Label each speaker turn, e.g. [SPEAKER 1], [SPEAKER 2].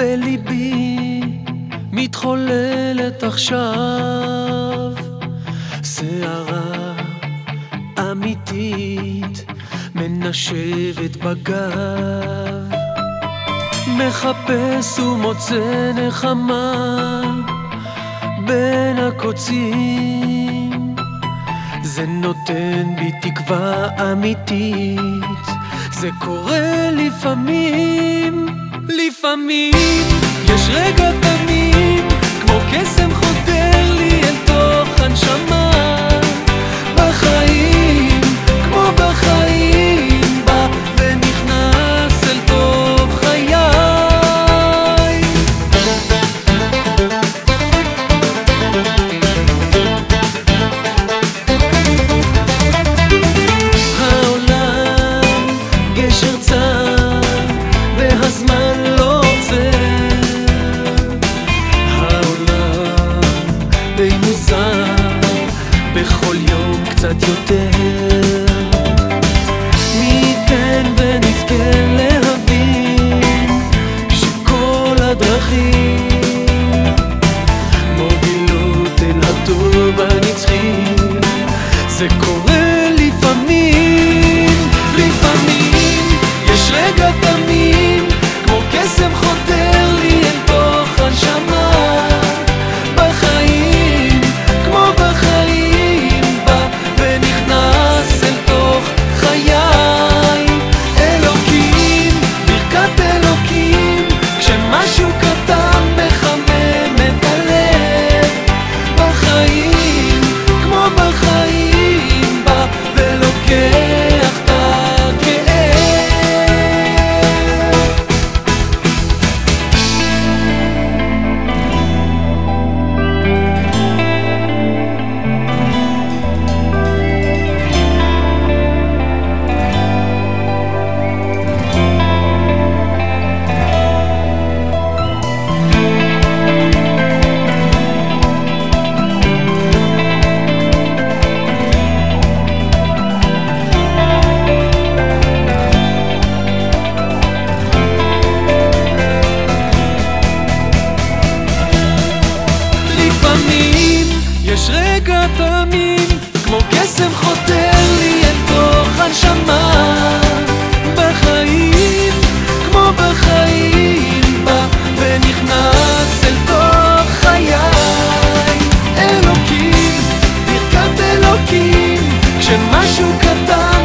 [SPEAKER 1] בליבי מתחוללת עכשיו סערה אמיתית מנשבת בגב מחפש ומוצא נחמה בין הקוצים. זה נותן בי תקווה אמיתית זה קורה לפעמים, לפעמים יש רגע בכל יום קצת יותר. מי ונזכה להבין שכל הדרכים מובילות אל הטוב הנצחי. זה קורה רגע תמים כמו קסם חותר לי אל תוך הנשמה. בחיים כמו בחיים בא ונכנס אל תוך חיי. אלוקים ברכת אלוקים כשמשהו קטן